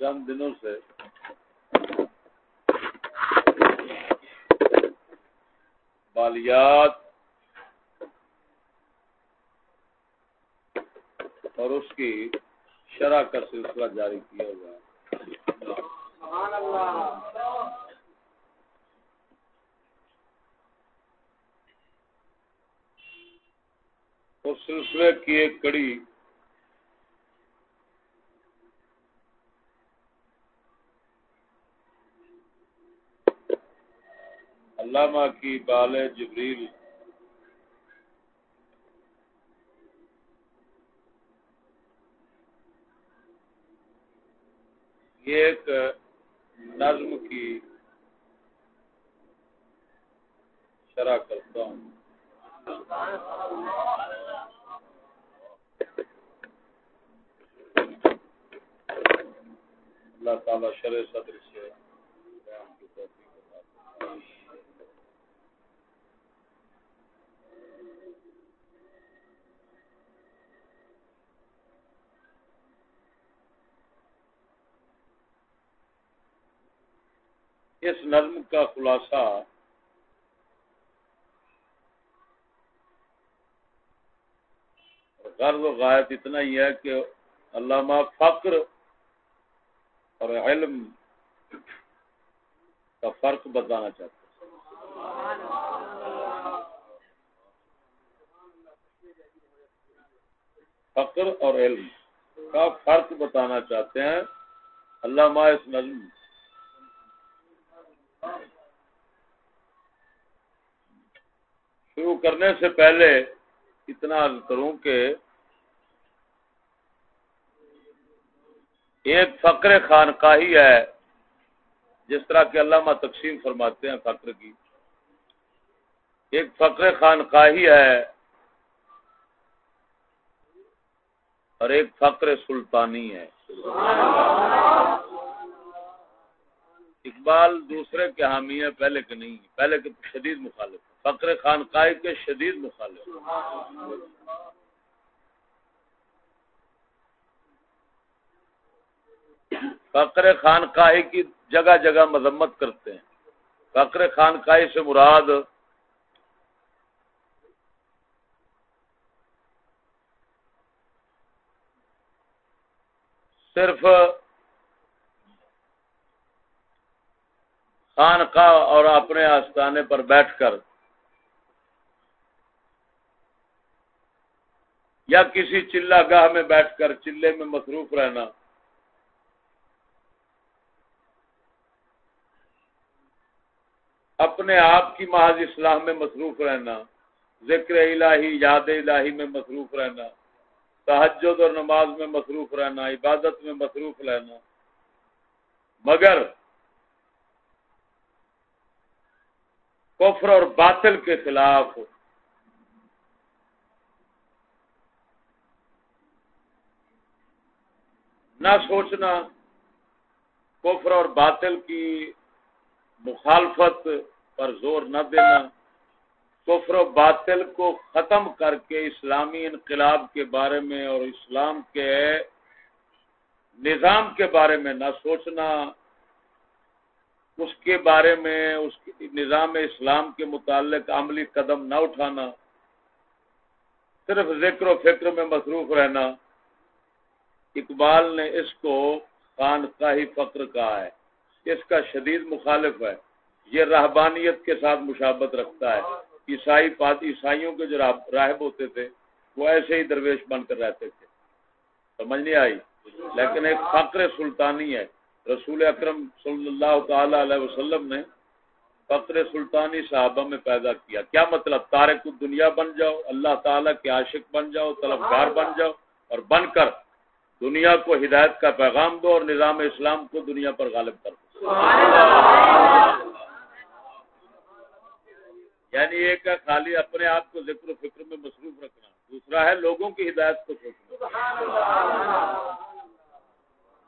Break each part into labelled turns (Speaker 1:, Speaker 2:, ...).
Speaker 1: چند دنوں سے بالیات اور اس کی شرح کا سلسلہ جاری کیا ہوا ہے۔ اس سلسلے کی ایک کڑی علامہ کی بال جبریل۔ یہ ایک نظم کی شرح کرتا ہوں۔ اللہ تعالی شرح صدر سے اس نظم کا خلاصہ غرض و غائب اتنا ہی ہے کہ علامہ فقر اور علم کا فرق بتانا چاہتے فقر اور علم کا فرق بتانا چاہتے ہیں۔ علامہ اس نظم شروع کرنے سے پہلے اتنا کروں کہ ایک فقر خانقاہی ہے جس طرح کے علامہ تقسیم فرماتے ہیں فقر کی۔ ایک فقر خانقاہی ہے اور ایک فقر سلطانی ہے۔ اقبال دوسرے کے حامی ہے پہلے کے نہیں، پہلے کے شدید مخالف۔ فقر خانقاہی کے شدید مخالف۔ فقر خانقاہی کی جگہ جگہ مذمت کرتے ہیں۔ فقر خانقاہی سے مراد صرف خانقاہ اور اپنے آستانے پر بیٹھ کر یا کسی چلا گاہ میں بیٹھ کر چلے میں مصروف رہنا۔ اپنے آپ کی محض اسلام میں مصروف رہنا، ذکر الہی، یاد الہی میں مصروف رہنا تحجد اور نماز میں مصروف رہنا، عبادت میں مصروف رہنا۔ مگر کفر اور باطل کے خلاف نہ سوچنا کفر اور باطل کی مخالفت پر زور نہ دینا، کفر و باطل کو ختم کر کے اسلامی انقلاب کے بارے میں اور اسلام کے نظام کے بارے میں نہ سوچنا، اس کے بارے میں، اس نظام اسلام کے متعلق عملی قدم نہ اٹھانا، صرف ذکر و فکر میں مصروف رہنا۔ اقبال نے اس کو خانقاہی فقر کہا ہے۔ اس کا شدید مخالف ہے۔ یہ رہبانیت کے ساتھ مشابت رکھتا ہے۔ عیسائی عیسائیوں کے جو راہب ہوتے تھے، وہ ایسے ہی درویش بن کر رہتے تھے۔ سمجھ نہیں آئی؟ لیکن ایک فقر سلطانی ہے۔ رسول اکرم صلی اللہ تعالی علیہ وسلم نے فقر سلطانی صحابہ میں پیدا کیا۔ کیا مطلب؟ تارک دنیا بن جاؤ، اللہ تعالی کے عاشق بن جاؤ، طلبگار بن جاؤ اور بن کر دنیا کو ہدایت کا پیغام دو اور نظام اسلام کو دنیا پر غالب کر دو۔ یعنی ایک ہے خالی اپنے آپ کو ذکر و فکر میں مصروف رکھنا، دوسرا ہے لوگوں کی ہدایت کو سوچنا۔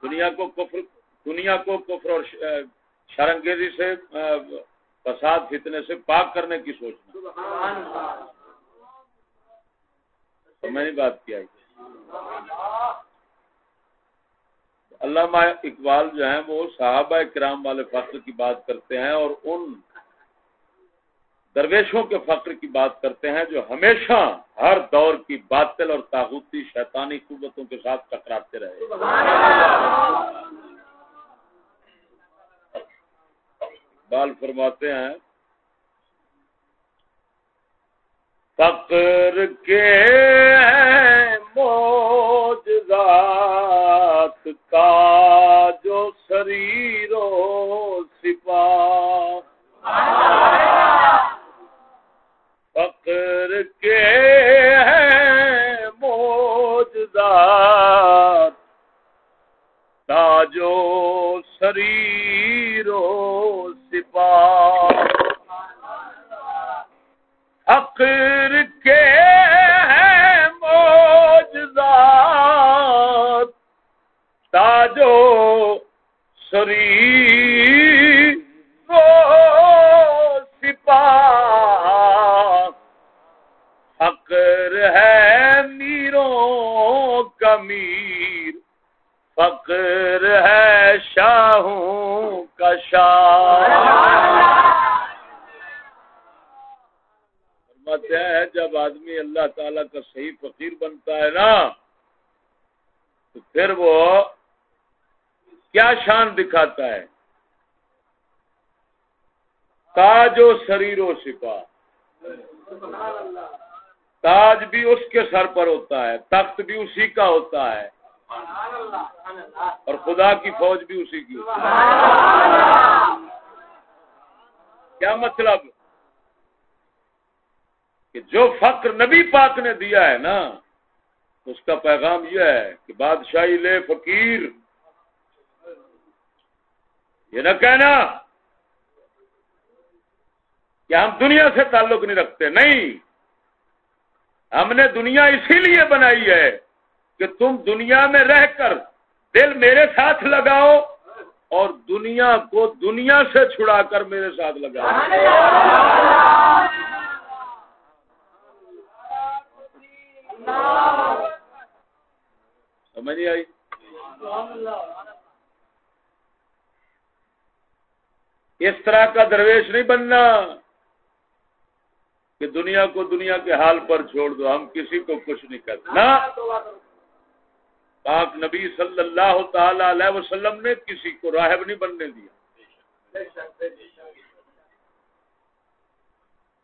Speaker 1: دنیا کو کفر، دنیا کو کفر اور شرنگیزی سے فساد، فتنے سے پاک کرنے کی سوچنا۔ تو میں نے بات کیا علامہ اقبال جو ہیں وہ صحابہ کرام والے فخر کی بات کرتے ہیں اور ان درویشوں کے فخر کی بات کرتے ہیں جو ہمیشہ ہر دور کی باطل اور تاغوتی شیطانی قوتوں کے ساتھ ٹکراتے رہے۔ بال فرماتے ہیں فقر کے موجزات کا جو شریر و سپاہ فقر کے ہیں موجزات۔ تاجو شریر و سپاہ فقر شری کو سپاہ فقر ہے میروں کا میر، فقر ہے شاہوں کا شاہ۔ ہے جب آدمی اللہ تعالی کا صحیح فقیر بنتا ہے نا، تو پھر وہ کیا شان دکھاتا ہے۔ تاج و شریر و سپا تاج بھی اس کے سر پر ہوتا ہے، تخت بھی اسی کا ہوتا ہے۔ اور خدا کی فوج بھی اسی کی۔ ہوتی ہے کیا مطلب؟ کہ جو فقر نبی پاک نے دیا ہے نا، اس کا پیغام یہ ہے کہ بادشاہی لے فقیر۔ یہ نہ کہنا کہ ہم دنیا سے تعلق نہیں رکھتے، نہیں۔ ہم نے دنیا اسی لیے بنائی ہے کہ تم دنیا میں رہ کر دل میرے ساتھ لگاؤ اور دنیا کو دنیا سے چھڑا کر میرے ساتھ لگاؤ۔ سمجھ نہیں آئی؟ اس طرح کا درویش نہیں بننا کہ دنیا کو دنیا کے حال پر چھوڑ دو، ہم کسی کو کچھ نہیں کرتے نا پاک نبی صلی اللہ تعالی علیہ وسلم نے کسی کو راہب نہیں بننے دیا۔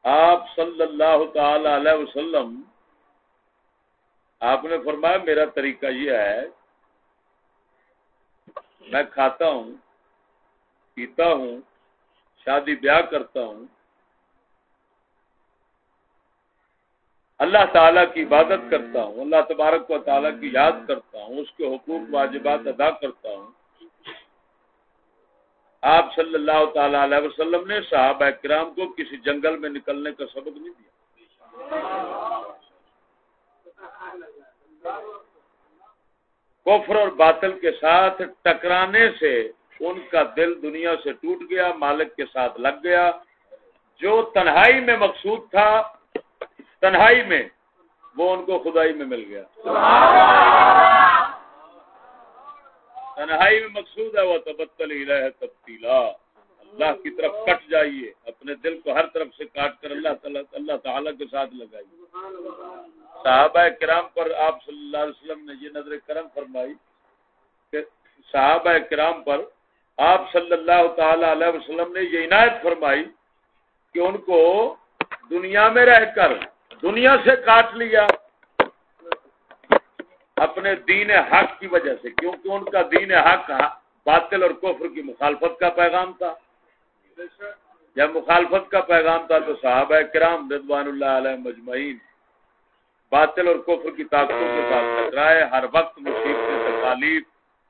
Speaker 1: آپ صلی اللہ تعالی علیہ وسلم، آپ نے فرمایا، میرا طریقہ یہ ہے، میں کھاتا ہوں، پیتا ہوں شادی بیاہ کرتا ہوں، اللہ تعالیٰ کی عبادت کرتا ہوں، اللہ تبارک و تعالیٰ کی یاد کرتا ہوں، اس کے حقوق واجبات ادا کرتا ہوں۔ آپ صلی اللہ تعالی علیہ وسلم نے صحابہ کرام کو کسی جنگل میں نکلنے کا سبق نہیں دیا۔ کفر اور باطل کے ساتھ ٹکرانے سے ان کا دل دنیا سے ٹوٹ گیا، مالک کے ساتھ لگ گیا۔ جو تنہائی میں مقصود تھا، تنہائی میں وہ ان کو خدائی میں مل گیا۔ تنہائی میں مقصود ہے وہ تبتل ہی رہے تبدیلا اللہ کی طرف کٹ جائیے، اپنے دل کو ہر طرف سے کاٹ کر اللہ تعالیٰ اللہ تعالیٰ کے ساتھ لگائیے۔ صحابہ کرام پر آپ صلی اللہ علیہ وسلم نے یہ نظر کرم فرمائی کہ صحابہ کرام پر آپ صلی اللہ تعالی علیہ وسلم نے یہ عنایت فرمائی کہ ان کو دنیا میں رہ کر، دنیا سے کاٹ لیا اپنے دین حق کی وجہ سے، کیونکہ ان کا دین حق باطل اور کفر کی مخالفت کا پیغام تھا۔ جب مخالفت کا پیغام تھا تو صحابہ کرام رضوان اللہ علیہ مجمعین باطل اور کفر کی طاقتوں کے ساتھ ٹکرائے، ہر وقت مصیبتیں تکالیف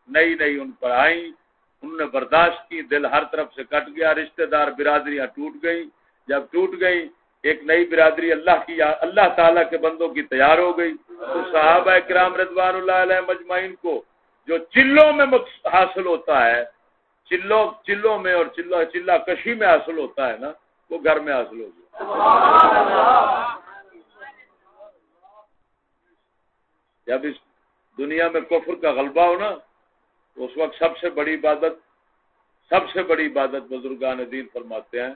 Speaker 1: نئی نئی ان پر آئیں۔ انہوں نے برداشت کی، دل ہر طرف سے کٹ گیا، رشتہ دار برادریاں ٹوٹ گئیں۔ جب ٹوٹ گئی ایک نئی برادری اللہ کی، اللہ تعالیٰ کے بندوں کی تیار ہو گئی۔ تو صحابہ کرام رضوان اللہ علیہ مجمعین کو جو چلوں میں حاصل ہوتا ہے، چلوں چلوں میں اور چلو چلا کشی میں حاصل ہوتا ہے نا، وہ گھر میں حاصل ہو گیا۔ جب اس دنیا میں کفر کا غلبہ ہو نا اس وقت سب سے بڑی عبادت سب سے بڑی عبادت بزرگان دین فرماتے ہیں۔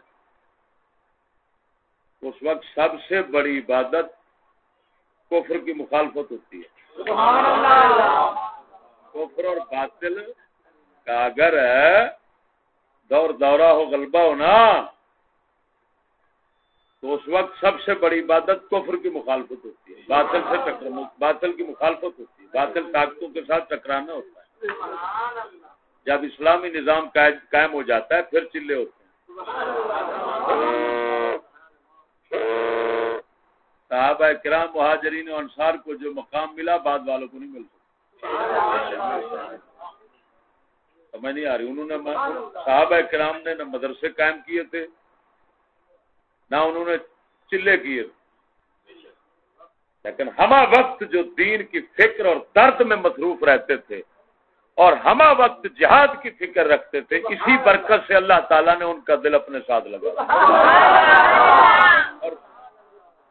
Speaker 1: اس وقت سب سے بڑی عبادت کفر کی مخالفت ہوتی ہے۔ کفر اور باطل کا اگر دور دورہ ہو غلبہ ہونا تو اس وقت سب سے بڑی عبادت کفر کی مخالفت ہوتی ہے۔ باطل سے ٹکر باطل کی مخالفت ہوتی ہے۔ باطل طاقتوں کے ساتھ ٹکرانا ہوتا ہے۔ جب اسلامی نظام قائم ہو جاتا ہے، پھر چلے ہوتے ہیں۔ صحابہ کرام، مہاجرین و انصار کو جو مقام ملا، بعد والوں کو نہیں مل سکتا۔ سمجھ نہیں آ رہی۔ انہوں نے صحابہ کرام نے نہ مدرسے قائم کیے تھے، نہ انہوں نے چلے کیے۔ تھے لیکن ہما وقت جو دین کی فکر اور درد میں مصروف رہتے تھے اور ہما وقت جہاد کی فکر رکھتے تھے، اسی برکت سے اللہ تعالیٰ نے ان کا دل اپنے ساتھ لگا اور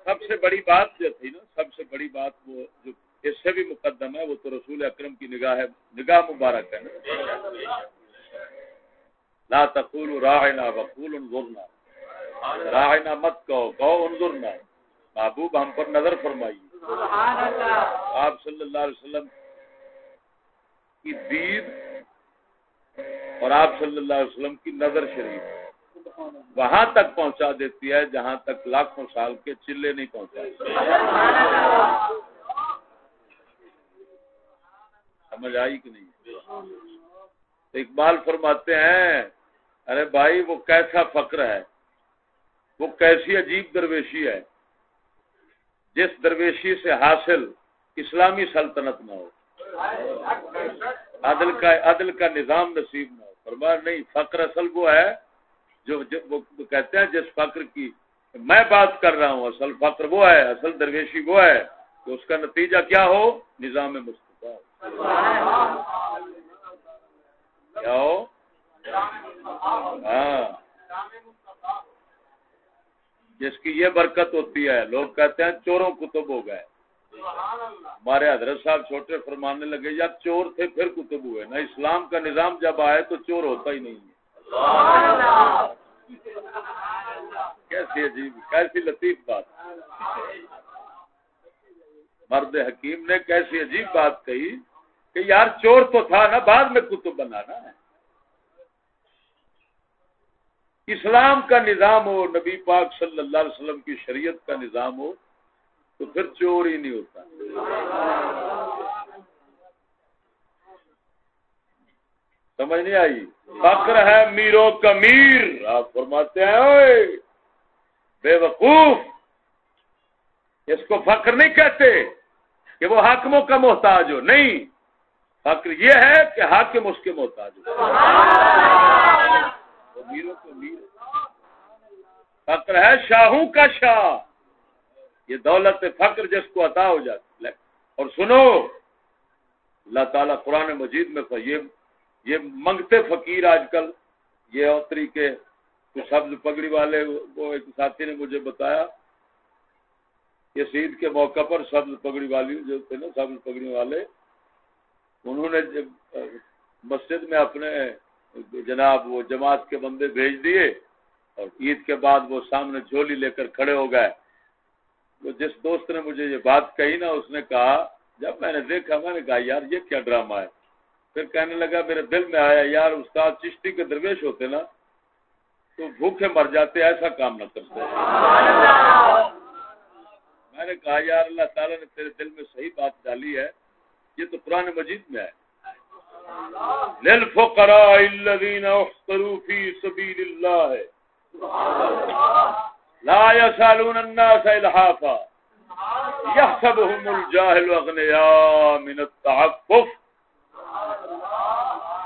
Speaker 1: سب سے بڑی بات جو تھی نا، سب سے بڑی بات وہ جو اس سے بھی مقدم ہے، وہ تو رسول اکرم کی نگاہ ہے، نگاہ مبارک ہے لا تقول راہنا وقول انظرنا۔ راہنا مت کہو کہو انظرنا۔ محبوب ہم پر نظر فرمائیے۔ آپ صلی اللہ علیہ وسلم کی دید اور آپ صلی اللہ علیہ وسلم کی نظر شریف وہاں تک پہنچا دیتی ہے جہاں تک لاکھوں سال کے چلے نہیں پہنچا سمجھ آئی کہ نہیں؟ اقبال فرماتے ہیں، ارے بھائی، وہ کیسا فقر ہے؟ وہ کیسی عجیب درویشی ہے، جس درویشی سے حاصل اسلامی سلطنت نہ ہو۔ عدل کا عدل کا نظام نصیب نہ ہو۔ فرما نہیں، فقر اصل وہ ہے جو وہ کہتے ہیں، جس فقر کی میں بات کر رہا ہوں، اصل فقر وہ ہے، اصل درویشی وہ ہے کہ اس کا نتیجہ کیا ہو؟ نظام مصطفیٰ۔ کیا ہو؟ ہاں۔ جس کی یہ برکت ہوتی ہے، لوگ کہتے ہیں چوروں کتب ہو گئے۔ ہمارے حضرت صاحب چھوٹے فرمانے لگے، یا چور تھے پھر کتب ہوئے۔ نہ اسلام کا نظام جب آئے تو چور ہوتا ہی نہیں ہے۔ کیسی عجیب، کیسی لطیف بات۔ مرد حکیم نے کیسی عجیب بات کہی کہ یار چور تو تھا نا، بعد میں کتب بنانا ہے۔ اسلام کا نظام ہو، نبی پاک صلی اللہ علیہ وسلم کی شریعت کا نظام ہو تو پھر چور ہی نہیں ہوتا۔ سمجھ نہیں آئی؟ فخر ہے میرو کا میر آپ فرماتے ہیں اوے بے وقوف۔ اس کو فخر نہیں کہتے کہ وہ حاکموں کا محتاج ہو۔ نہیں فخر یہ ہے کہ حاکم اس کے محتاج ہو۔ میروں کا میر فخر ہے شاہوں کا شاہ۔ یہ دولت فخر جس کو عطا ہو جاتی اور سنو، اللہ تعالیٰ قرآن مجید میں یہ یہ منگتے فقیر آج کل، یہ اور طریقے سبز پگڑی والے، وہ ایک ساتھی نے مجھے بتایا کہ عید کے موقع پر سبز پگڑی والی جو تھے نا، سبز پگڑی والے، انہوں نے مسجد میں اپنے جناب وہ جماعت کے بندے بھیج دیے اور عید کے بعد وہ سامنے جھولی لے کر کھڑے ہو گئے۔ جس دوست نے مجھے یہ بات کہی نا، اس نے کہا، جب میں نے دیکھا، میں نے کہا، یار، یہ کیا ڈرامہ ہے؟ پھر کہنے لگا، میرے دل میں آیا، یار، استاد چشتی کے درویش ہوتے نا، تو بھوکے مر جاتے، ایسا کام نہ کرتے۔ میں نے کہا، یار، اللہ تعالیٰ نے تیرے دل میں صحیح بات ڈالی ہے، یہ تو قرآن مجید میں ہے۔ للفقراء الذين احصروا في سبيل الله۔ لا يسالون الناس الحافا يحسبهم الجاهل اغنياء من التعفف.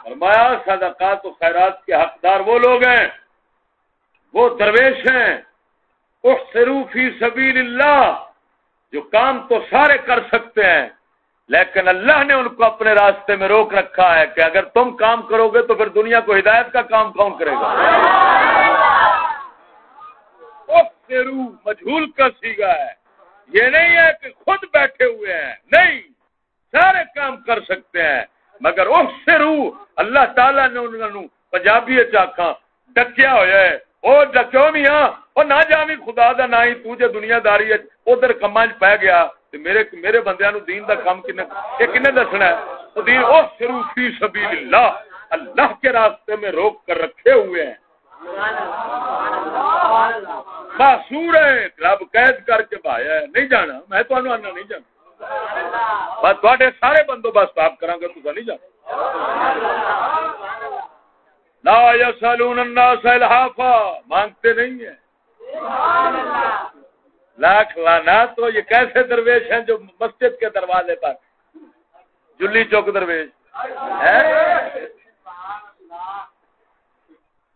Speaker 1: فرمایا، صدقات و خیرات کے حقدار وہ لوگ ہیں، وہ درویش ہیں فی سبیل اللہ، جو کام تو سارے کر سکتے ہیں، لیکن اللہ نے ان کو اپنے راستے میں روک رکھا ہے کہ اگر تم کام کرو گے تو پھر دنیا کو ہدایت کا کام کون کرے گا؟ مجھول کا سیگا ہے۔ یہ نہیں ہے کہ خود بیٹھے ہوئے ہیں۔ نہیں، سارے کام کر سکتے ہیں۔ مگر اس سے روح، اللہ تعالی نے انہوں پنجابی چاکھا ڈکیا ہویا ہے۔ او ڈکیو میاں، او نہ جاوی خدا دا نہ ہی تو جے دنیا داری ہے، ادھر کماں پہ گیا۔ تے میرے میرے بندیاں نو دین دا کام کنے اے کنے دسنا ہے؟ او دین او شروع فی سبیل اللہ اللہ کے راستے میں روک کر رکھے ہوئے ہیں۔ سبحان اللہ سبحان اللہ۔ معصور ہے رب قید کر کے بھایا ہے نہیں جانا میں تو آنا نہیں جانا بس تھوڑے سارے بندوبست آپ کریں گے تو نہیں جانا لا یسالون الناس الحافا مانگتے نہیں ہیں لاکھ لانا تو یہ کیسے درویش ہیں جو مسجد کے دروازے پر جلی چوک درویش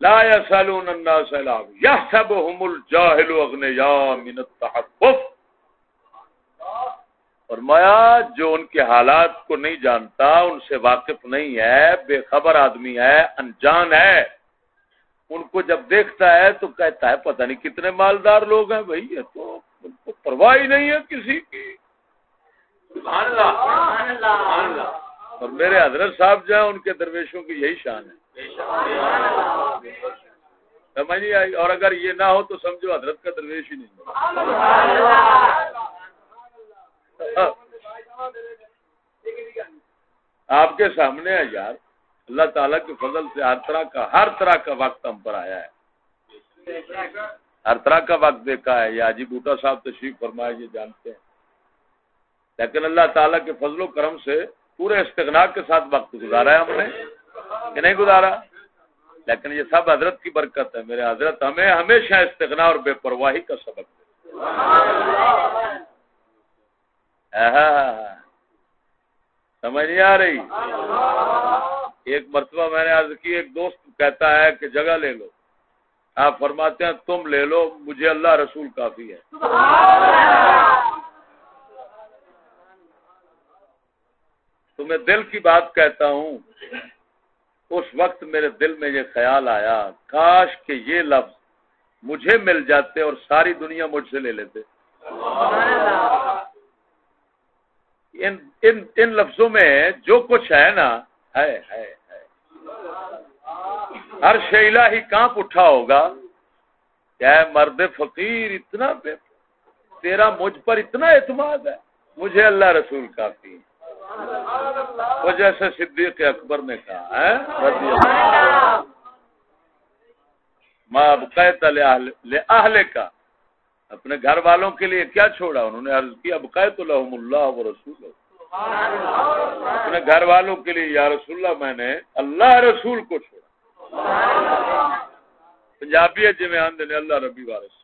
Speaker 1: لا یسالون الناس الحافا یحسبهم الجاهل اغنیاء من التحفف فرمایا جو ان کے حالات کو نہیں جانتا ان سے واقف نہیں ہے بے خبر آدمی ہے انجان ہے ان کو جب دیکھتا ہے تو کہتا ہے پتہ نہیں کتنے مالدار لوگ ہیں بھائی یہ تو ان کو پرواہ ہی نہیں ہے کسی کی۔ اور میرے حضرت صاحب جو ہیں ان کے درویشوں کی یہی شان ہے۔ سمجھ نہیں آئی؟ اور اگر یہ نہ ہو تو سمجھو حضرت کا درویش ہی نہیں۔ آپ کے سامنے ہے یار، اللہ تعالیٰ کے فضل سے ہر طرح کا، ہر طرح کا وقت ہم پر آیا ہے۔ ہر طرح کا وقت دیکھا ہے۔ یہ آجی بوٹا صاحب تشریف فرمائے، یہ جانتے ہیں۔ لیکن اللہ تعالیٰ کے فضل و کرم سے پورے استغنا کے ساتھ وقت گزارا ہے ہم نے۔ کہ نہیں گزارا؟ لیکن یہ سب حضرت کی برکت ہے۔ میرے حضرت، ہمیں ہمیشہ استغنا اور بے پرواہی کا سبق سمجھ نہیں آ رہی؟ ایک مرتبہ میں نے عرض کی، ایک دوست کہتا ہے کہ جگہ لے لو۔ آپ فرماتے ہیں، تم لے لو، مجھے اللہ رسول کافی ہے۔ تمہیں دل کی بات کہتا ہوں۔ اس وقت میرے دل میں یہ خیال آیا، کاش کہ یہ لفظ مجھے مل جاتے اور ساری دنیا مجھ سے لے لیتے۔ ان ان ان لفظوں میں جو کچھ ہے نا، ہے ہے ہر شیلا ہی کہاں اٹھا ہوگا۔ کیا مرد فقیر، اتنا بے تیرا مجھ پر اتنا اعتماد ہے۔ مجھے اللہ رسول کافی وہ جیسے صدیق اکبر نے کہا، ہے؟ ماں بقیت لے کا اپنے گھر والوں کے لیے کیا چھوڑا؟ انہوں نے عرض کیا بقیت الحم اللہ و رسول اپنے گھر والوں کے لیے، یا رسول اللہ، میں نے اللہ رسول کو چھوڑا۔ پنجابی جی میں آندے اللہ ربی وارث۔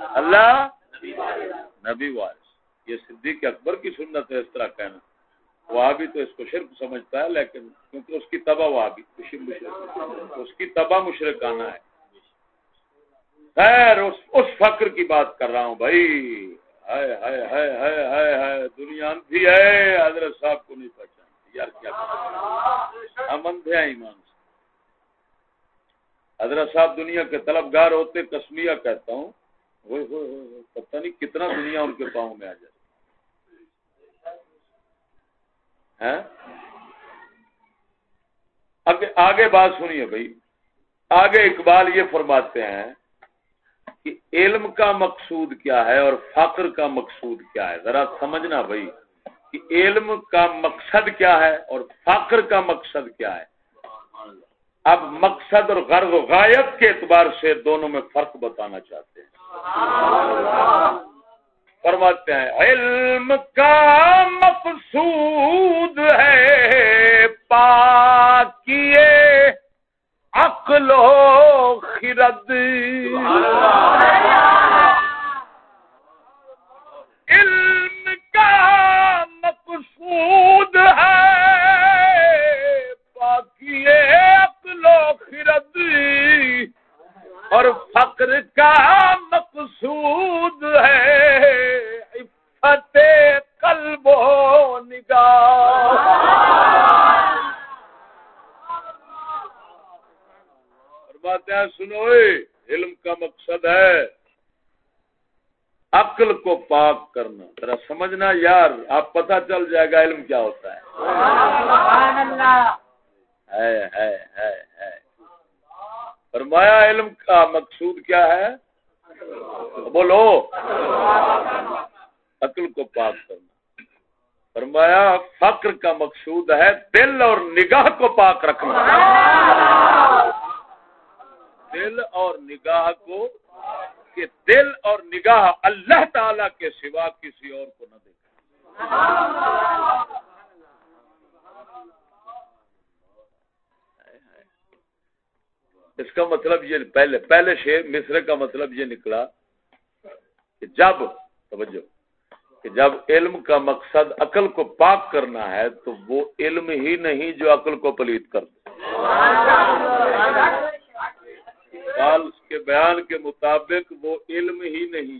Speaker 1: اللہ نبی وارث۔ یہ صدیق اکبر کی سنت ہے، اس طرح کہنا۔ وہ بھی تو اس کو شرک سمجھتا ہے، لیکن کیونکہ اس کی تباہ وہ بھی اس کی تباہ مشرکانہ ہے۔ خیر، اس اس فقر کی بات کر رہا ہوں بھائی۔ دنیا بھی ہے، حضرت صاحب کو نہیں پہچانتی یار کیا ہم اندھے ایمان سے۔ حضرت صاحب دنیا کے طلبگار ہوتے کسمیا کہتا ہوں۔ پتہ نہیں کتنا دنیا ان کے پاؤں میں آ جائے آگے بات سنیے بھائی۔ آگے اقبال یہ فرماتے ہیں کہ علم کا مقصود کیا ہے اور فقر کا مقصود کیا ہے؟ ذرا سمجھنا بھائی کہ علم کا مقصد کیا ہے اور فقر کا مقصد کیا ہے۔ اب مقصد اور غرض و غائب کے اعتبار سے دونوں میں فرق بتانا چاہتے ہیں۔ فرماتے ہیں، علم کا مقصود ہے پاکیے عقل و خرد۔ علم کا مقصود ہے باقی عقل و خرد۔ اور فقر کا مقصود ہے۔ عفت قلب و نگاہ باتیں سنو علم کا مقصد ہے عقل کو پاک کرنا۔ ذرا سمجھنا یار آپ پتہ چل جائے گا علم کیا ہوتا ہے۔ فرمایا علم کا مقصود کیا ہے؟ بولو۔ عقل کو پاک کرنا۔ فرمایا، فقر کا مقصود ہے دل اور نگاہ کو پاک رکھنا۔ دل اور نگاہ کو، کہ دل اور نگاہ اللہ تعالی کے سوا کسی اور کو نہ دیکھے۔ اس کا مطلب یہ پہلے پہلے شیر مصر کا مطلب یہ نکلا کہ جب توجہ، کہ جب علم کا مقصد عقل کو پاک کرنا ہے تو وہ علم ہی نہیں جو عقل کو پلیت کر دے۔ کے بیان کے مطابق وہ علم ہی نہیں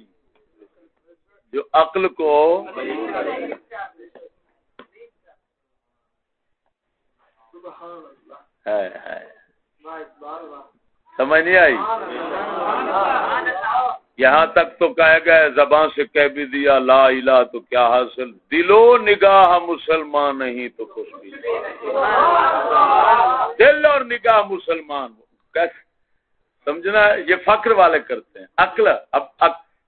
Speaker 1: جو عقل کو ہے۔ سمجھ نہیں آئی؟ یہاں تک تو کہہ گئے، زبان سے کہہ بھی دیا، لا الہ تو کیا حاصل؟ دلو نگاہ مسلمان نہیں تو کچھ بھی دل اور نگاہ مسلمان سمجھنا، یہ فخر والے کرتے ہیں۔ عقل، اب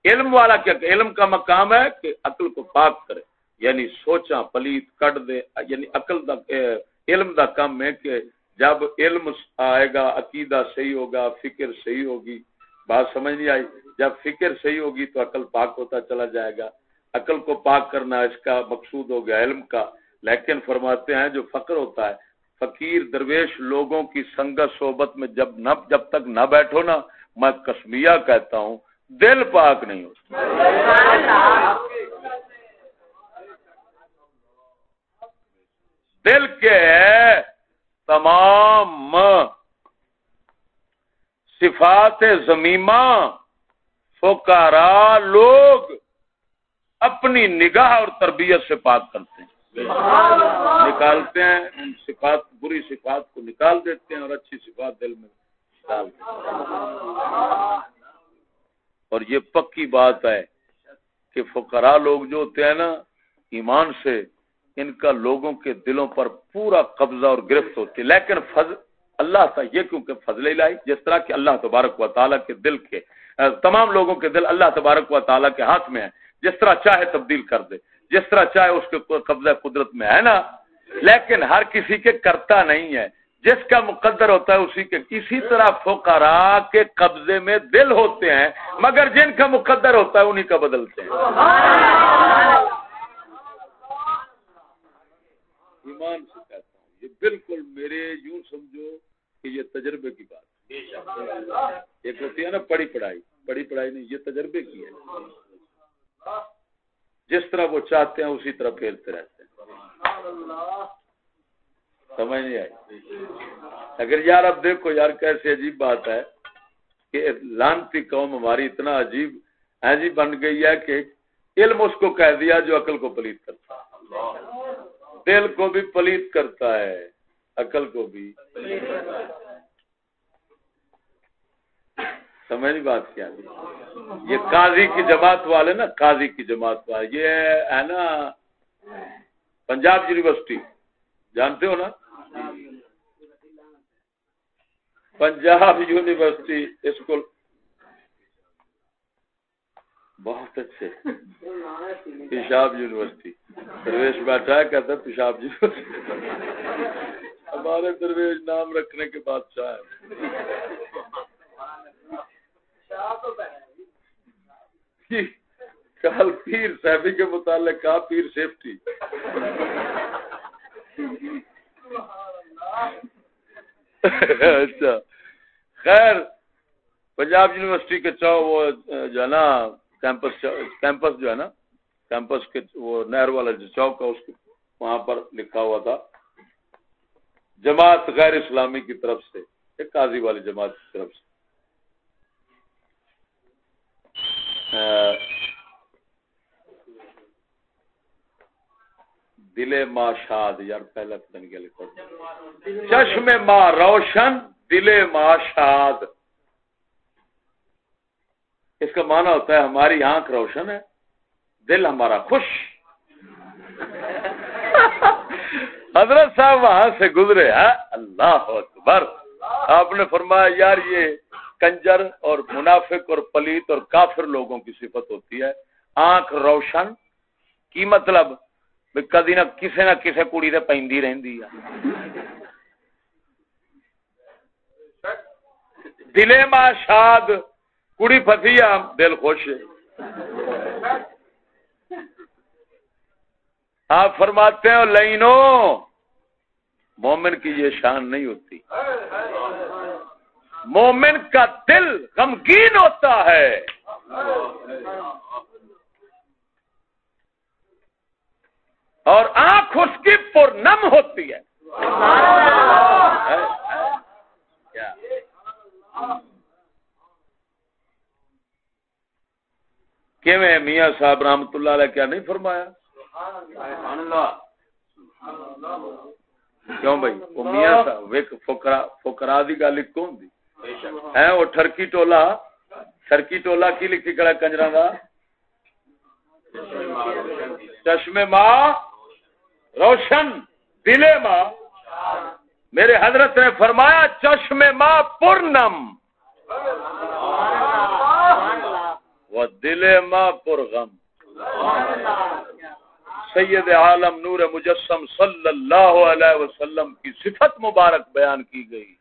Speaker 1: علم والا کیا علم کا مقام ہے کہ عقل کو پاک کرے۔ یعنی سوچا پلیت کٹ دے۔ یعنی عقل دا علم دا کم ہے کہ جب علم آئے گا، عقیدہ صحیح ہوگا، فکر صحیح ہوگی، بات سمجھ نہیں آئی، جب فکر صحیح ہوگی تو عقل پاک ہوتا چلا جائے گا۔ عقل کو پاک کرنا اس کا مقصود ہو گیا علم کا۔ لیکن فرماتے ہیں جو فقر ہوتا ہے، فقیر درویش لوگوں کی سنگت صحبت میں جب نہ، جب تک نہ بیٹھو نا، میں کسمیا کہتا ہوں، دل پاک نہیں ہوتا۔ دل کے تمام صفات زمیمہ فکارا لوگ اپنی نگاہ اور تربیت سے پاک کرتے ہیں۔ نکالتے ہیں، ان صفات، بری صفات کو نکال دیتے ہیں اور اچھی صفات دل میں ڈال اور یہ پکی بات ہے کہ فقرا لوگ جو ہوتے ہیں نا، ایمان سے ان کا لوگوں کے دلوں پر پورا قبضہ اور گرفت ہوتی ہے۔ لیکن فضل اللہ تھا یہ کیونکہ فضل لائی جس طرح کہ اللہ تبارک و تعالیٰ کے دل کے تمام لوگوں کے دل اللہ تبارک و تعالیٰ کے ہاتھ میں ہے جس طرح چاہے تبدیل کر دے، جس طرح چاہے اس کے قبضہ قدرت میں ہے نا۔ لیکن ہر کسی کے کرتا نہیں ہے۔ جس کا مقدر ہوتا ہے اسی کے، اسی طرح فقرا کے قبضے میں دل ہوتے ہیں، مگر جن کا مقدر ہوتا ہے انہی کا بدلتے ہیں۔ ایمان سے کہتا ہوں، یہ بالکل میرے یوں سمجھو کہ یہ تجربے کی بات ایک ہوتی ہے نا پڑھی پڑھائی پڑھی پڑھائی نہیں، یہ تجربے کی ہے۔ جس طرح وہ چاہتے ہیں، اسی طرح پھیلتے رہتے ہیں۔ سمجھ نہیں آئی؟ اگر یار اب دیکھو یار کیسے عجیب بات ہے کہ لانتی قوم ہماری اتنا عجیب ایسی بن گئی ہے کہ علم اس کو کہہ دیا جو عقل کو پلیت کرتا دل کو بھی پلیت کرتا ہے، عقل کو بھی۔ سمجھ بات کیا جی۔ یہ قاضی کی جماعت والے نا، قاضی کی جماعت والے، یہ ہے نا پنجاب یونیورسٹی۔ جانتے ہو نا؟ پنجاب یونیورسٹی اسکول بہت اچھے پیشاب یونیورسٹی۔ درویش بیٹھا ہے، کہتا ہے پیشاب یونیورسٹی۔ ہمارے درویش نام رکھنے کے بادشاہ ہے جی، کل پیر صاحبی کے متعلق کہا، پیر سیفٹی۔ اچھا۔ خیر، پنجاب یونیورسٹی کے چو وہ جو ہے نا کیمپس کیمپس جو ہے نا، کیمپس کے وہ نہر والا جو چوک ہے، اس کے وہاں پر لکھا ہوا تھا۔ جماعت غیر اسلامی کی طرف سے، ایک قاضی والی جماعت کی طرف سے۔ دل ما شاد، یار پہلا پتہ نہیں کیا لکھا۔ چشم ما روشن دل ما شاد۔ اس کا معنی ہوتا ہے ہماری آنکھ روشن ہے، دل ہمارا خوش۔ حضرت صاحب وہاں سے گزرے ہیں اللہ اکبر۔ آپ نے فرمایا، یار، یہ کنجر اور منافق اور پلیت اور کافر لوگوں کی صفت ہوتی ہے۔ آنکھ روشن کی مطلب؟ کدی نہ کسی نہ کسی کڑی سے پی رہی دلے ماں شاد کڑی آ دل خوش آپ فرماتے ہیں لینو مومن کی یہ شان نہیں ہوتی۔ مومن کا دل غمگین ہوتا ہے۔ اور آنکھ اس کی پر نم ہوتی ہے۔ میاں صاحب رحمت اللہ علیہ کیا نہیں فرمایا؟ کیوں بھائی؟ وہ میاں فکرا فکرا دی گل کون دی؟ ہے وہ ٹرکی ٹولا؟ ٹرکی ٹولا کی لکھی کڑا کنجرا دا؟ چشمے ماں روشن دلے ماں۔ میرے حضرت نے فرمایا چشمے ماں پورنم وہ دلے ماں پرغم سید عالم نور مجسم صلی اللہ علیہ وسلم کی صفت مبارک بیان کی گئی.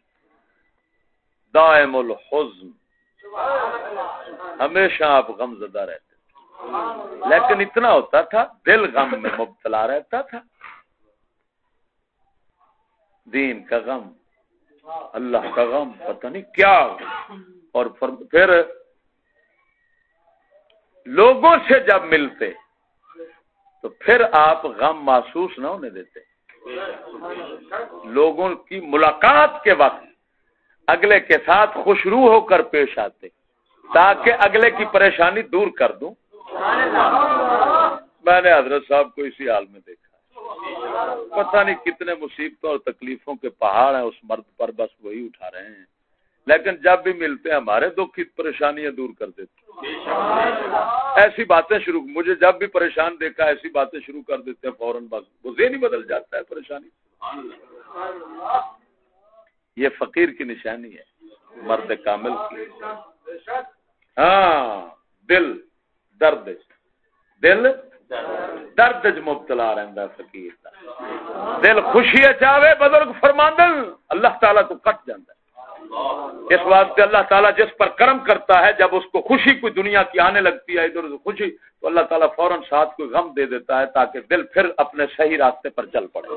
Speaker 1: دائم الحزن. ہمیشہ آپ غم زدہ رہتے لیکن اتنا ہوتا تھا، دل غم میں مبتلا رہتا تھا. دین کا غم، اللہ کا غم، پتہ نہیں کیا اور پھر لوگوں سے جب ملتے تو پھر آپ غم محسوس نہ ہونے دیتے۔ لوگوں کی ملاقات کے وقت اگلے کے ساتھ خوشرو ہو کر پیش آتے، تاکہ اگلے کی پریشانی دور کر دوں۔ میں نے حضرت صاحب کو اسی حال میں دیکھا۔ پتہ نہیں کتنے مصیبتوں اور تکلیفوں کے پہاڑ ہیں، اس مرد پر بس وہی اٹھا رہے ہیں۔ لیکن جب بھی ملتے ہیں ہمارے دکھ کی پریشانیاں دور کر دیتے۔ ایسی باتیں شروع مجھے جب بھی پریشان دیکھا ایسی باتیں شروع کر دیتے ہیں فوراً بس۔ وہ ذہن بدل جاتا ہے، پریشانی۔ یہ فقیر کی نشانی ہے، مرد کامل کی۔ ہاں دل، درد۔ دل، درد مبتلا رہتا فقیر دل خوشی چاہے بزرگ فرماندل اللہ تعالیٰ تو کٹ جاتا ہے۔ اس واسطے اللہ تعالیٰ جس پر کرم کرتا ہے، جب اس کو خوشی کوئی دنیا کی آنے لگتی ہے، ادھر ادھر خوشی، تو اللہ تعالیٰ فوراً ساتھ کوئی غم دے دیتا ہے تاکہ دل پھر اپنے صحیح راستے پر چل پڑے۔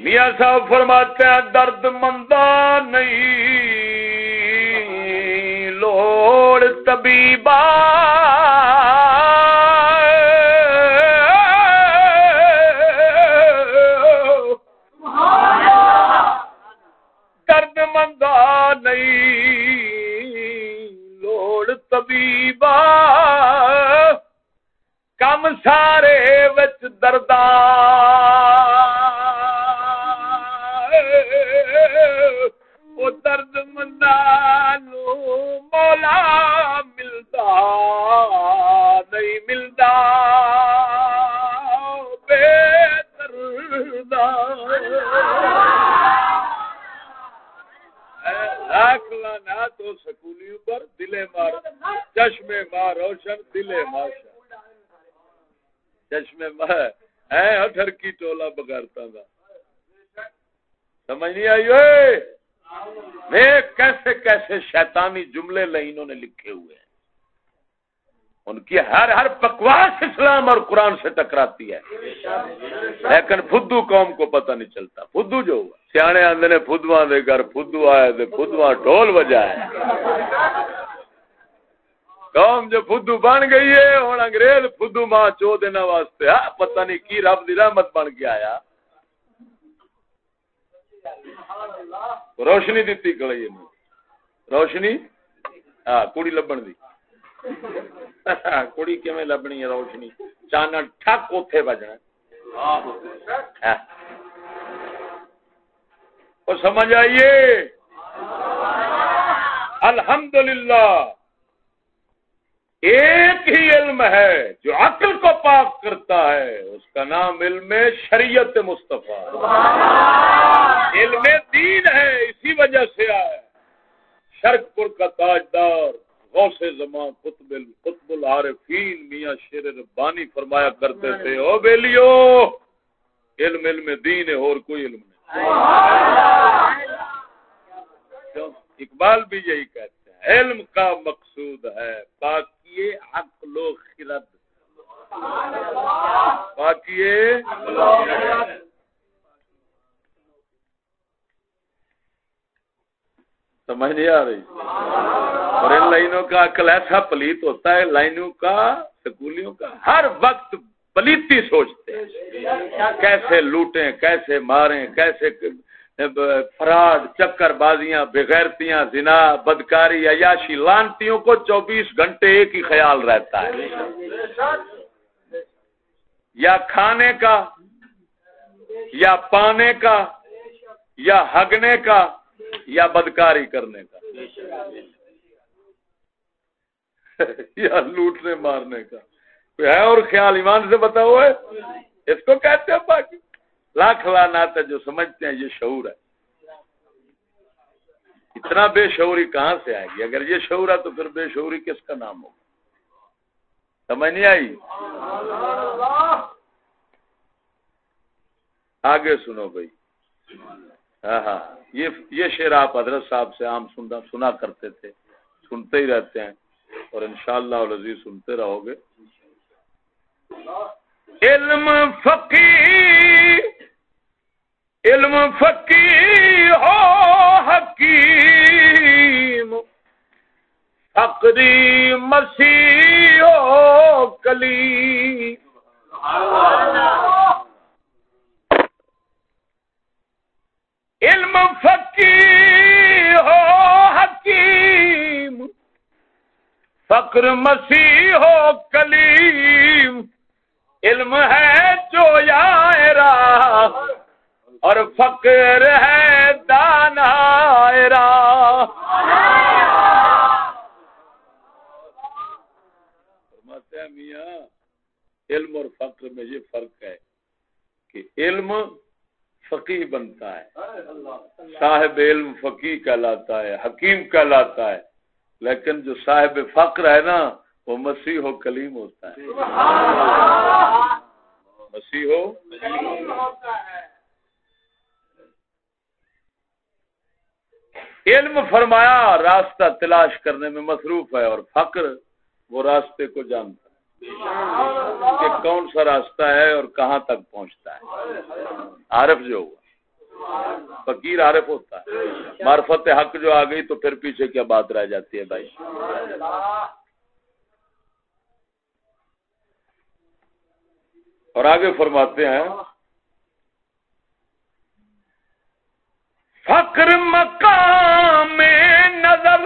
Speaker 1: میاں صاحب فرماتے ہیں، درد مندہ نہیں، لوڑ طبیبہ طبیبا کم سارے وچ دردا وہ درد ہے۔ ادھر کی ٹولا بگارتا تھا سمجھ نہیں آئی ہوئے؟ کیسے کیسے شیطانی جملے لائنوں نے لکھے ہوئے ہیں۔ ان کی ہر ہر پکواس اسلام اور قرآن سے ٹکراتی ہے۔ لیکن فدو قوم کو پتہ نہیں چلتا۔ فدو جو ہوا۔ سیانے آدھے نے فدوا دے کر فدو آئے تھے فدوا ڈھول بجائے قوم جو فدو بن گئی ہے ہوں انگریز فدو ماں چو دینا واسطے ہاں پتہ نہیں کی رب دی رحمت بن کے آیا روشنی دیتی کڑی روشنی؟ ہاں کڑی لبن دی۔ کڑی کیویں لبنی ہے روشنی؟ چانن ٹھک اوتھے بجنا۔ اور سمجھ آئیے؟ الحمدللہ۔ ایک ہی علم ہے جو عقل کو پاک کرتا ہے اس کا نام علم شریعت مصطفیٰ علم دین ہے اسی وجہ سے آئے شرک پور کا تاجدار غوث زمان قطب قطب العارفین میاں شیر ربانی فرمایا کرتے تھے او بیلیو علم علم دین ہے اور کوئی علم نہیں۔ اقبال بھی یہی کہتے ہیں علم کا مقصود ہے باقی عقل و خرد باقی سمجھ نہیں آ رہی۔ اور ان لائنوں کا عقل ایسا پلیت ہوتا ہے لائنوں کا سکولیوں کا ہر وقت پلیتی سوچتے کیسے لوٹیں کیسے ماریں کیسے فراڈ، چکر بازیاں، بغیرتیاں، زنا، بدکاری، عیاشی لانتیوں کو چوبیس گھنٹے ایک ہی خیال رہتا ہے۔ یا کھانے کا، یا پانے کا، یا ہگنے کا، یا بدکاری کرنے کا۔ یا لوٹنے مارنے کا۔ ہے اور خیال ایمان سے بتاؤ ہے؟ اس کو کہتے ہیں باقی۔ لاکھ لانات ہے جو سمجھتے ہیں، یہ شعور ہے۔ اتنا بے شعوری کہاں سے آئے گی؟ اگر یہ شعور ہے تو پھر بے شعوری کس کا نام ہوگا؟ سمجھ نہیں آئی؟ آگے سنو بھائی۔ ہاں ہاں۔ یہ شعر آپ حضرت صاحب سے عام سنا کرتے تھے، سنتے ہی رہتے ہیں۔ اور انشاءاللہ شاء اللہ سنتے رہو گے۔ علم فقی علم فقی ہو حکیم، فقری مسیح ہو کلی علم فقی ہو حکیم، فقر مسیح ہو کلیم۔ علم ہے جو یا اور فقر ہے دانا میاں علم اور فقر میں یہ فرق ہے کہ علم فقی بنتا ہے۔ صاحب علم فقی کہلاتا ہے حکیم کہلاتا ہے۔ لیکن جو صاحب فقر ہے نا وہ مسیح و کلیم ہوتا ہے۔ مسیح ہو علم فرمایا، راستہ تلاش کرنے میں مصروف ہے اور فقر وہ راستے کو جانتا ہے۔ کہ کون سا راستہ ہے اور کہاں تک پہنچتا ہے۔ عارف جو ہوا، فقیر عارف ہوتا ہے۔ معرفت حق جو آ گئی تو پھر پیچھے کیا بات رہ جاتی ہے بھائی؟ اور آگے فرماتے ہیں فقر مقام نظر،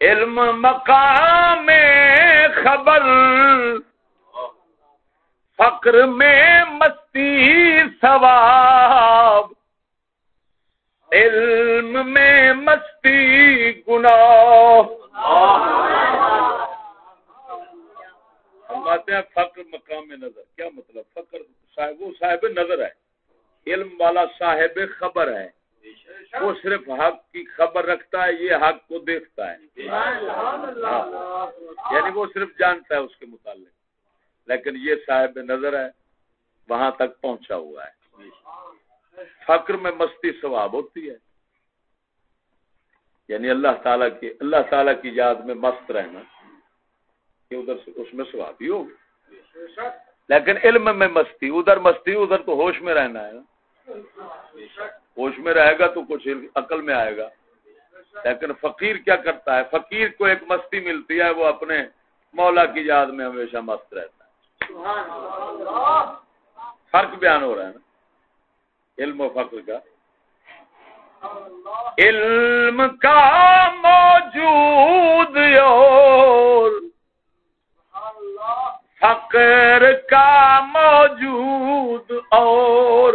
Speaker 1: علم مقام خبر، فقر میں مستی ثواب، علم میں مستی گناہ۔ فرماتے ہیں فقر مقام نظر، کیا مطلب؟ فقر صاحب صاحب نظر ہے۔ علم والا صاحب خبر ہے۔ وہ صرف حق کی خبر رکھتا ہے یہ حق کو دیکھتا ہے۔ یعنی وہ صرف جانتا ہے اس کے متعلق۔ لیکن یہ صاحب نظر ہے وہاں تک پہنچا ہوا ہے۔ فقر میں مستی ثواب ہوتی ہے۔ یعنی اللہ تعالیٰ کی اللہ تعالیٰ کی یاد میں مست رہنا کہ ادھر اس میں سوابی ہوگی لیکن علم میں مستی ادھر مستی ادھر تو ہوش میں رہنا ہے۔ ہوش میں رہے گا تو کچھ عقل میں آئے گا۔ لیکن فقیر کیا کرتا ہے؟ فقیر کو ایک مستی ملتی ہے، وہ اپنے مولا کی یاد میں ہمیشہ مست رہتا ہے۔ فرق بیان ہو رہا ہے نا؟ علم و فقر کا۔ علم کا موجود اور فقر کا موجود اور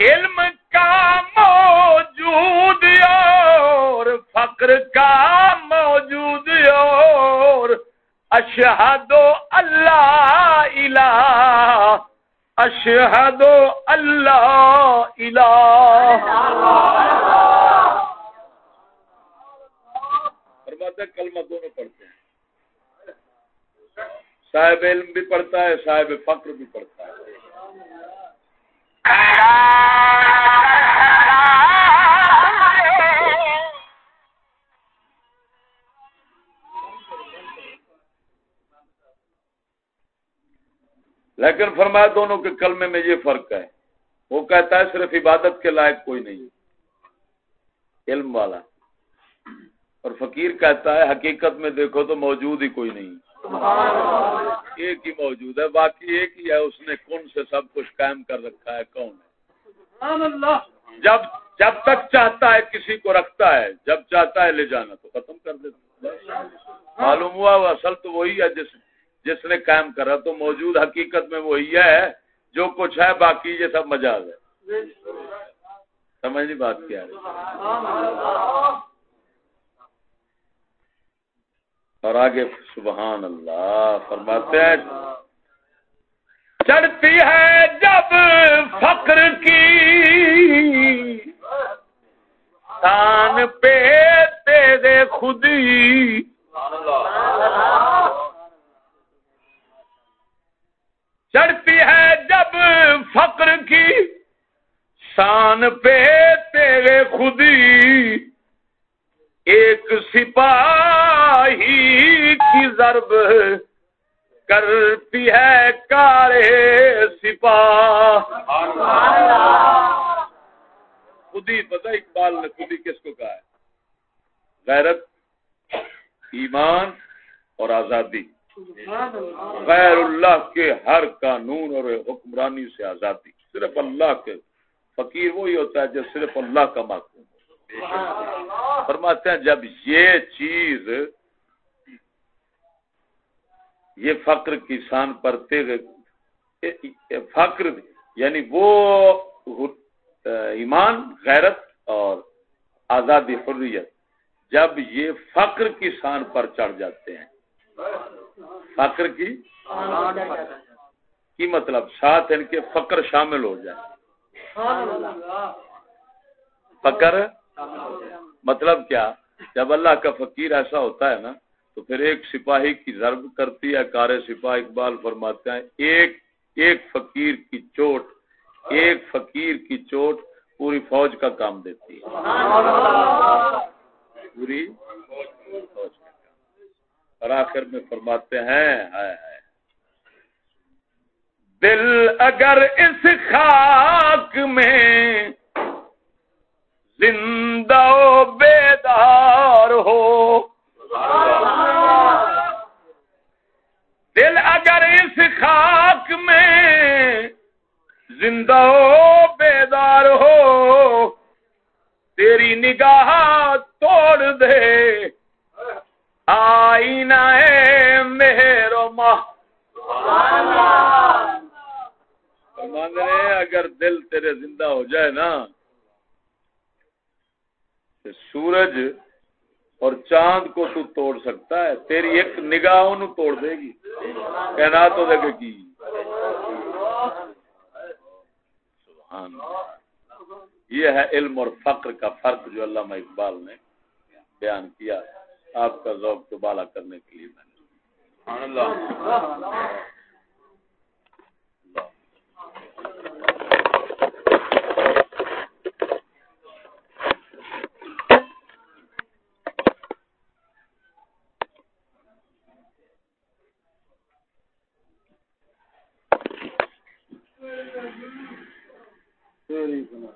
Speaker 1: علم کا موجود اور فقر کا موجود اور اشہد اللہ الہ، اشہد اللہ الہ۔ صاحب علم بھی پڑھتا ہے، صاحب فقر بھی پڑھتا ہے۔ لیکن فرمایا دونوں کے کلمے میں یہ فرق ہے۔ وہ کہتا ہے صرف عبادت کے لائق کوئی نہیں علم والا۔ اور فقیر کہتا ہے، حقیقت میں دیکھو تو موجود ہی کوئی نہیں۔ ایک ہی موجود ہے باقی ایک ہی ہے اس نے کون سے سب کچھ قائم کر رکھا ہے کون ہے؟ جب جب تک چاہتا ہے کسی کو رکھتا ہے جب چاہتا ہے لے جانا تو ختم کر دیتا معلوم ہوا وہ اصل تو وہی ہے جس جس نے قائم کرا تو موجود حقیقت میں وہی ہے جو کچھ ہے باقی یہ سب مجاز ہے۔ سمجھ نہیں بات کیا ہے۔ اور آگے سبحان اللہ فرماتے ہیں، چڑھتی ہے جب فقر کی۔ تان پہ تیرے خودی چڑھتی ہے جب فقر کی۔ شان پہ تیرے خودی ایک سپاہی کی ضرب کرتی ہے کارے سپاہ۔ خودی، پتہ اقبال نے خودی کس کو کہا ہے؟ غیرت، ایمان اور آزادی۔ غیر اللہ کے ہر قانون اور حکمرانی سے آزادی۔ صرف اللہ کے، فقیر وہی ہوتا ہے جو صرف اللہ کا محکوم فرماتے ہیں جب یہ چیز یہ فقر کسان پرتے فقر یعنی وہ ایمان غیرت اور آزادی حریت جب یہ فقر کسان پر چڑھ جاتے ہیں۔ فقر کی؟ کی مطلب؟ ساتھ ان کے فقر شامل ہو جائے فقر؟ مطلب کیا؟ جب اللہ کا فقیر ایسا ہوتا ہے نا، تو پھر ایک سپاہی کی ضرب کرتی ہے، کار سپاہ اقبال فرماتے ہیں، ایک ایک فقیر کی چوٹ، ایک فقیر کی چوٹ پوری فوج کا کام دیتی ہے۔ پوری فوج کا کام۔ اور آخر میں فرماتے ہیں دل اگر اس خاک میں زندہ و بیدار ہو۔ دل اگر اس خاک میں زندہ و بیدار ہو، تیری نگاہ توڑ دے۔ آئینہ مہر و ماہ۔ اگر دل تیرے زندہ ہو جائے نا سورج اور چاند کو تو توڑ سکتا ہے، تیری ایک نگاہ توڑ دے گی۔ کہنا تو دیکھے کی۔ یہ ہے علم اور فقر کا فرق جو علامہ اقبال نے بیان کیا۔ آپ کا ذوق تو بالا کرنے کے لیے میں نے۔ Hello, hello.